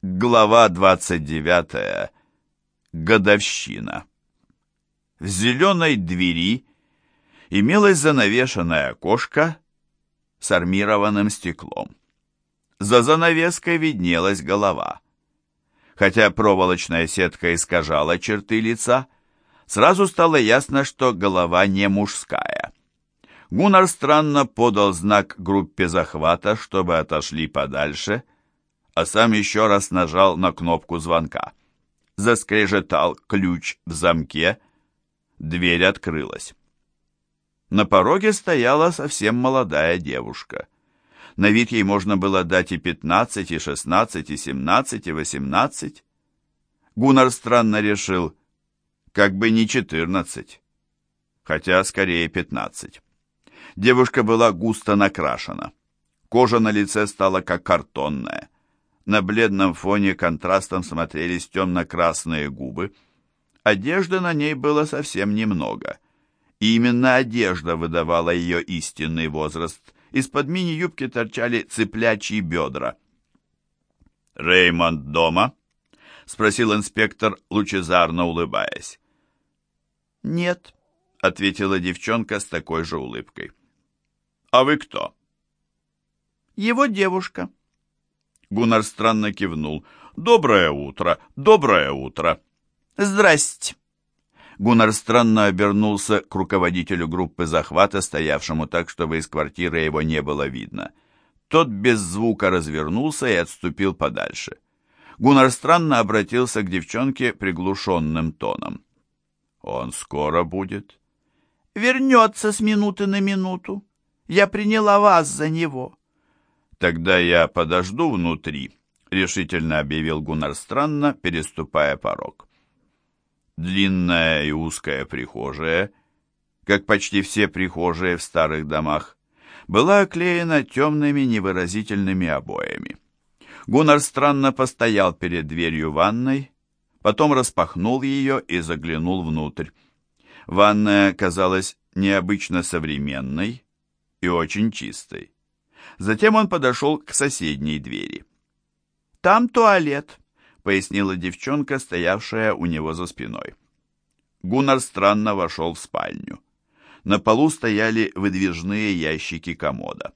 Глава 29. Годовщина. В зеленой двери имелось занавешенное окошко с армированным стеклом. За занавеской виднелась голова. Хотя проволочная сетка искажала черты лица, сразу стало ясно, что голова не мужская. Гуннар странно подал знак группе захвата, чтобы отошли подальше — а сам еще раз нажал на кнопку звонка. Заскрежетал ключ в замке, дверь открылась. На пороге стояла совсем молодая девушка. На вид ей можно было дать и пятнадцать, и шестнадцать, и семнадцать, и восемнадцать. Гуннар странно решил, как бы не четырнадцать, хотя скорее пятнадцать. Девушка была густо накрашена. Кожа на лице стала как картонная. На бледном фоне контрастом смотрелись темно-красные губы. Одежды на ней было совсем немного. И именно одежда выдавала ее истинный возраст. Из-под мини-юбки торчали цыплячьи бедра. «Реймонд дома?» — спросил инспектор, лучезарно улыбаясь. «Нет», — ответила девчонка с такой же улыбкой. «А вы кто?» «Его девушка». Гуннар странно кивнул. «Доброе утро! Доброе утро!» «Здрасте!» Гуннар странно обернулся к руководителю группы захвата, стоявшему так, чтобы из квартиры его не было видно. Тот без звука развернулся и отступил подальше. Гуннар странно обратился к девчонке приглушенным тоном. «Он скоро будет?» «Вернется с минуты на минуту. Я приняла вас за него». «Тогда я подожду внутри», — решительно объявил Гуннар странно, переступая порог. Длинная и узкая прихожая, как почти все прихожие в старых домах, была оклеена темными невыразительными обоями. Гуннар странно постоял перед дверью ванной, потом распахнул ее и заглянул внутрь. Ванная казалась необычно современной и очень чистой. Затем он подошел к соседней двери. «Там туалет», — пояснила девчонка, стоявшая у него за спиной. Гуннар странно вошел в спальню. На полу стояли выдвижные ящики комода.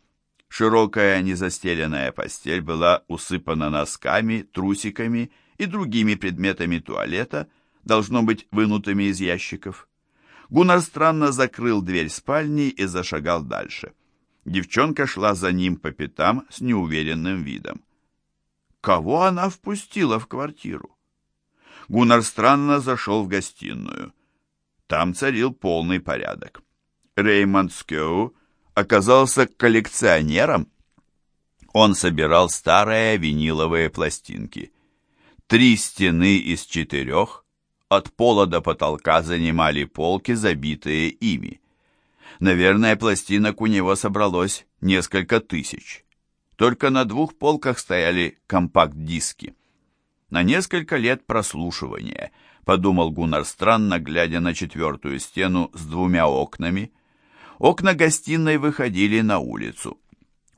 Широкая незастеленная постель была усыпана носками, трусиками и другими предметами туалета, должно быть вынутыми из ящиков. Гуннар странно закрыл дверь спальни и зашагал дальше. Девчонка шла за ним по пятам с неуверенным видом. Кого она впустила в квартиру? Гуннар странно зашел в гостиную. Там царил полный порядок. Реймонд Скеу оказался коллекционером. Он собирал старые виниловые пластинки. Три стены из четырех от пола до потолка занимали полки, забитые ими. Наверное, пластинок у него собралось несколько тысяч. Только на двух полках стояли компакт-диски. На несколько лет прослушивания, подумал Гуннар странно, глядя на четвертую стену с двумя окнами. Окна гостиной выходили на улицу.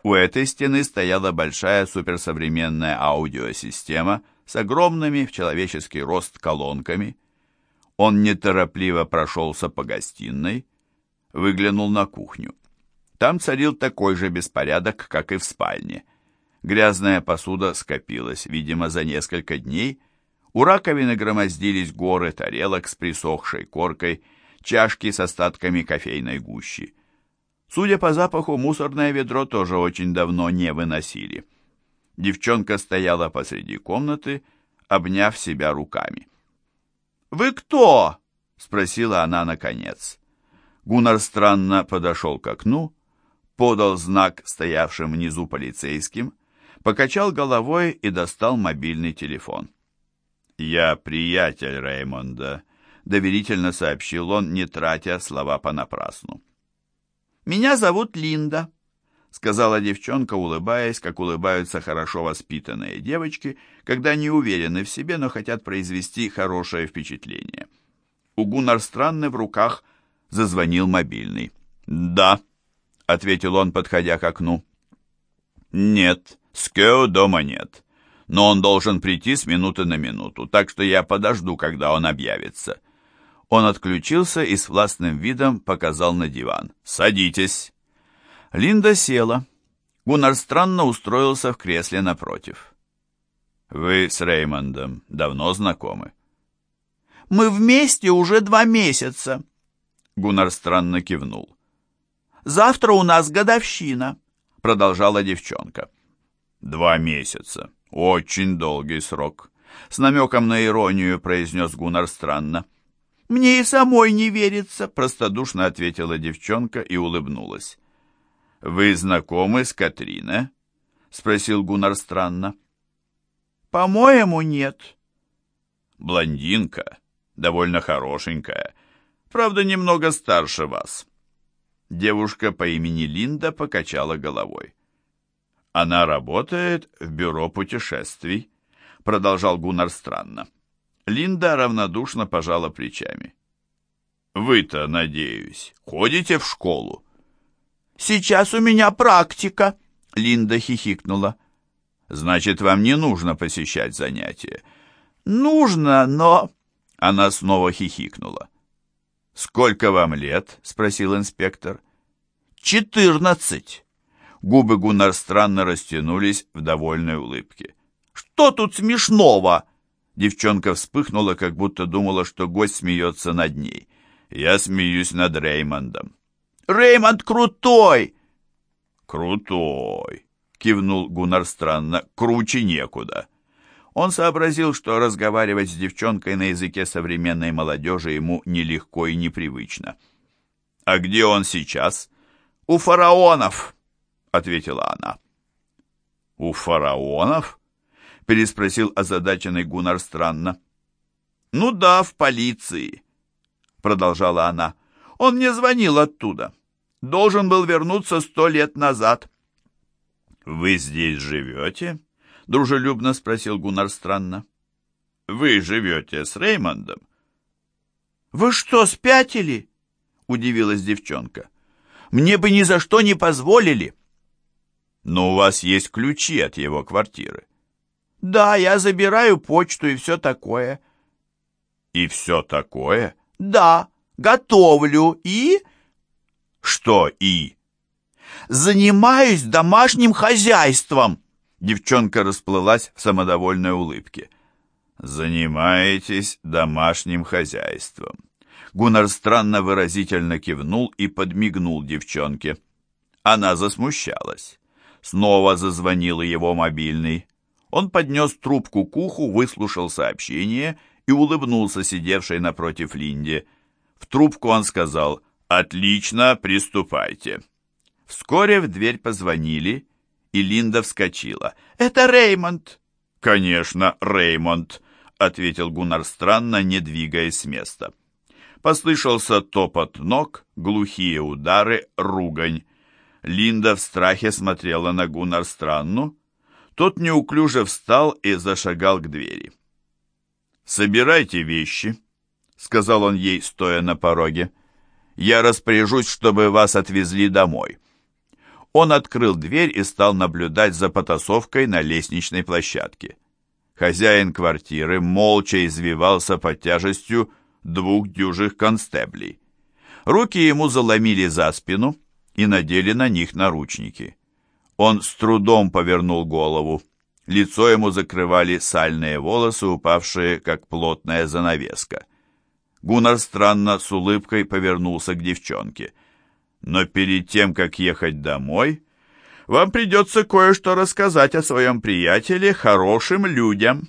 У этой стены стояла большая суперсовременная аудиосистема с огромными в человеческий рост колонками. Он неторопливо прошелся по гостиной, выглянул на кухню. Там царил такой же беспорядок, как и в спальне. Грязная посуда скопилась, видимо, за несколько дней. У раковины громоздились горы тарелок с присохшей коркой, чашки с остатками кофейной гущи. Судя по запаху, мусорное ведро тоже очень давно не выносили. Девчонка стояла посреди комнаты, обняв себя руками. «Вы кто?» — спросила она наконец. Гуннар странно подошел к окну, подал знак стоявшим внизу полицейским, покачал головой и достал мобильный телефон. «Я приятель Реймонда», — доверительно сообщил он, не тратя слова понапрасну. «Меня зовут Линда», — сказала девчонка, улыбаясь, как улыбаются хорошо воспитанные девочки, когда не уверены в себе, но хотят произвести хорошее впечатление. У Гуннар странны в руках — зазвонил мобильный. «Да», — ответил он, подходя к окну. «Нет, Скео дома нет. но он должен прийти с минуты на минуту, так что я подожду, когда он объявится». Он отключился и с властным видом показал на диван. «Садитесь». Линда села. Гуннар странно устроился в кресле напротив. «Вы с Реймондом давно знакомы?» «Мы вместе уже два месяца», — Гуннар странно кивнул. «Завтра у нас годовщина», — продолжала девчонка. «Два месяца. Очень долгий срок», — с намеком на иронию произнес Гуннар странно. «Мне и самой не верится», — простодушно ответила девчонка и улыбнулась. «Вы знакомы с Катрина?» — спросил Гуннар странно. «По-моему, нет». «Блондинка, довольно хорошенькая, правда, немного старше вас». Девушка по имени Линда покачала головой. «Она работает в бюро путешествий», — продолжал Гуннар странно. Линда равнодушно пожала плечами. «Вы-то, надеюсь, ходите в школу?» «Сейчас у меня практика», — Линда хихикнула. «Значит, вам не нужно посещать занятия?» «Нужно, но...» Она снова хихикнула. «Сколько вам лет?» — спросил инспектор. «Четырнадцать». Губы Гуннар странно растянулись в довольной улыбке. «Что тут смешного?» Девчонка вспыхнула, как будто думала, что гость смеется над ней. «Я смеюсь над Реймондом». «Реймонд крутой!» «Крутой!» — кивнул Гуннар странно. «Круче некуда». Он сообразил, что разговаривать с девчонкой на языке современной молодежи ему нелегко и непривычно. «А где он сейчас?» «У фараонов», — ответила она. «У фараонов?» — переспросил озадаченный Гуннар странно. «Ну да, в полиции», — продолжала она. «Он мне звонил оттуда. Должен был вернуться сто лет назад». «Вы здесь живете?» — дружелюбно спросил Гуннар странно. «Вы живете с Реймондом?» «Вы что, спятили?» — удивилась девчонка. «Мне бы ни за что не позволили». «Но у вас есть ключи от его квартиры». Да, я забираю почту и все такое. И все такое? Да, готовлю и... Что и? Занимаюсь домашним хозяйством. Девчонка расплылась в самодовольной улыбке. Занимаетесь домашним хозяйством. Гуннар странно выразительно кивнул и подмигнул девчонке. Она засмущалась. Снова зазвонил его мобильный. Он поднес трубку к уху, выслушал сообщение и улыбнулся сидевшей напротив Линде. В трубку он сказал «Отлично, приступайте». Вскоре в дверь позвонили, и Линда вскочила. «Это Реймонд!» «Конечно, Реймонд!» — ответил Гуннар странно, не двигаясь с места. Послышался топот ног, глухие удары, ругань. Линда в страхе смотрела на Гуннар странну, тот неуклюже встал и зашагал к двери. «Собирайте вещи», — сказал он ей, стоя на пороге. «Я распоряжусь, чтобы вас отвезли домой». Он открыл дверь и стал наблюдать за потасовкой на лестничной площадке. Хозяин квартиры молча извивался под тяжестью двух дюжих констеблей. Руки ему заломили за спину и надели на них наручники. Он с трудом повернул голову. Лицо ему закрывали сальные волосы, упавшие, как плотная занавеска. Гуннар странно с улыбкой повернулся к девчонке. «Но перед тем, как ехать домой, вам придется кое-что рассказать о своем приятеле хорошим людям».